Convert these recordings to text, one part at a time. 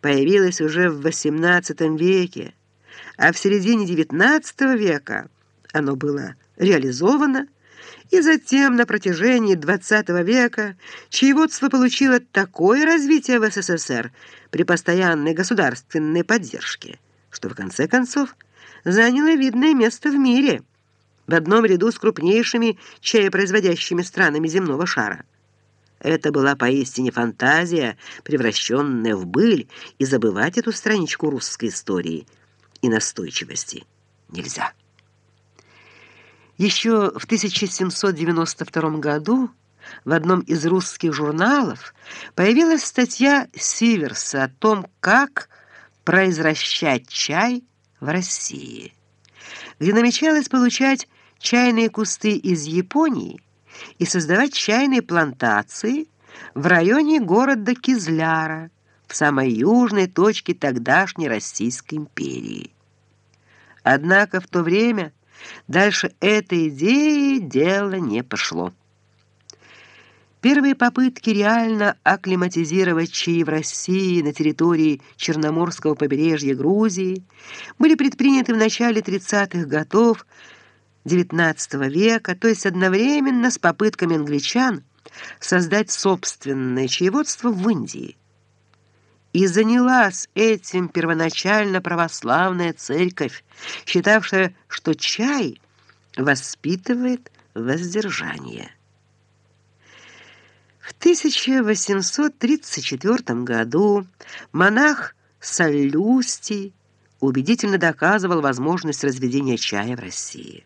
появилось уже в XVIII веке, а в середине XIX века оно было реализовано, и затем на протяжении XX века чаеводство получило такое развитие в СССР при постоянной государственной поддержке, что в конце концов заняло видное место в мире, в одном ряду с крупнейшими чаепроизводящими странами земного шара. Это была поистине фантазия, превращенная в быль, и забывать эту страничку русской истории и настойчивости нельзя. Еще в 1792 году в одном из русских журналов появилась статья Сиверса о том, как произвращать чай в России, где намечалось получать чайные кусты из Японии и создавать чайные плантации в районе города Кизляра, в самой южной точке тогдашней Российской империи. Однако в то время Дальше этой идеи дело не пошло. Первые попытки реально акклиматизировать чаи в России на территории Черноморского побережья Грузии были предприняты в начале 30-х годов XIX века, то есть одновременно с попытками англичан создать собственное чаеводство в Индии. И занялась этим первоначально православная церковь, считавшая, что чай воспитывает воздержание. В 1834 году монах Саллюстий убедительно доказывал возможность разведения чая в России.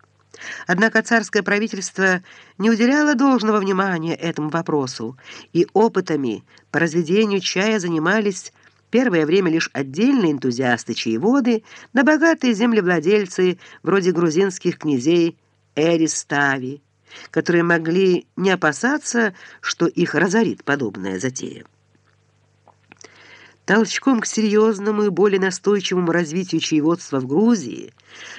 Однако царское правительство не уделяло должного внимания этому вопросу, и опытами по разведению чая занимались первое время лишь отдельные энтузиасты-чаеводы да богатые землевладельцы вроде грузинских князей Эристави, которые могли не опасаться, что их разорит подобная затея. Толчком к серьезному и более настойчивому развитию чаеводства в Грузии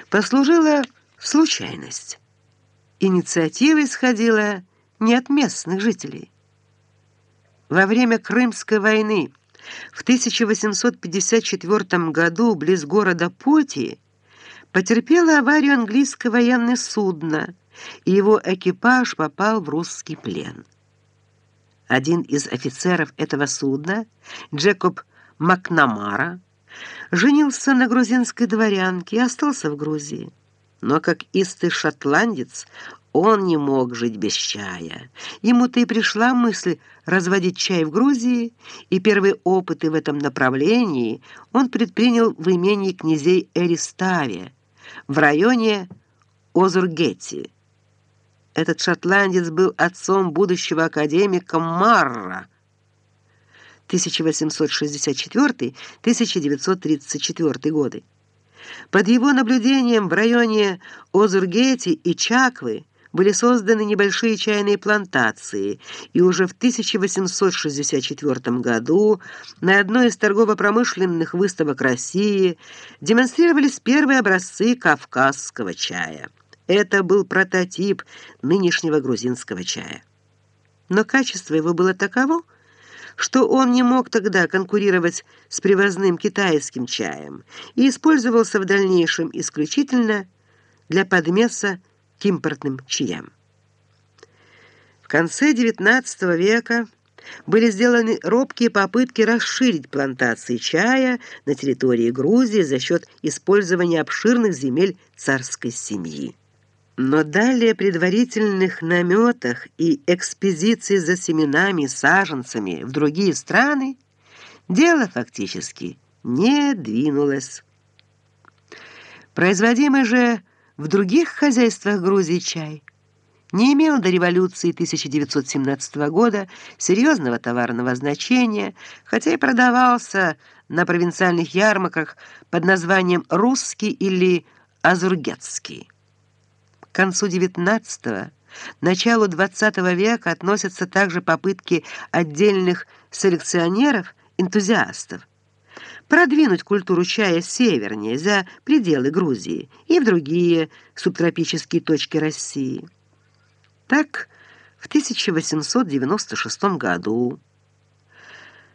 послужила случайность. Инициатива исходила не от местных жителей. Во время Крымской войны в 1854 году близ города Поти потерпело аварию английское военное судно, и его экипаж попал в русский плен. Один из офицеров этого судна, Джекоб Макнамара, женился на грузинской дворянке и остался в Грузии. Но как истый шотландец, он не мог жить без чая. Ему-то и пришла мысль разводить чай в Грузии, и первые опыты в этом направлении он предпринял в имении князей Эриставия в районе Озургетти. Этот шотландец был отцом будущего академика Марра 1864-1934 годы. Под его наблюдением в районе Озургети и Чаквы были созданы небольшие чайные плантации, и уже в 1864 году на одной из торгово-промышленных выставок России демонстрировались первые образцы кавказского чая. Это был прототип нынешнего грузинского чая. Но качество его было таково, что он не мог тогда конкурировать с привозным китайским чаем и использовался в дальнейшем исключительно для подмеса к импортным чаям. В конце XIX века были сделаны робкие попытки расширить плантации чая на территории Грузии за счет использования обширных земель царской семьи. Но далее предварительных наметах и экспедиций за семенами саженцами в другие страны дело фактически не двинулось. Производимый же в других хозяйствах Грузии чай не имел до революции 1917 года серьезного товарного значения, хотя и продавался на провинциальных ярмарках под названием «русский» или «азургетский». К концу XIX началу XX века относятся также попытки отдельных селекционеров, энтузиастов продвинуть культуру чая севернее, за пределы Грузии и в другие субтропические точки России. Так, в 1896 году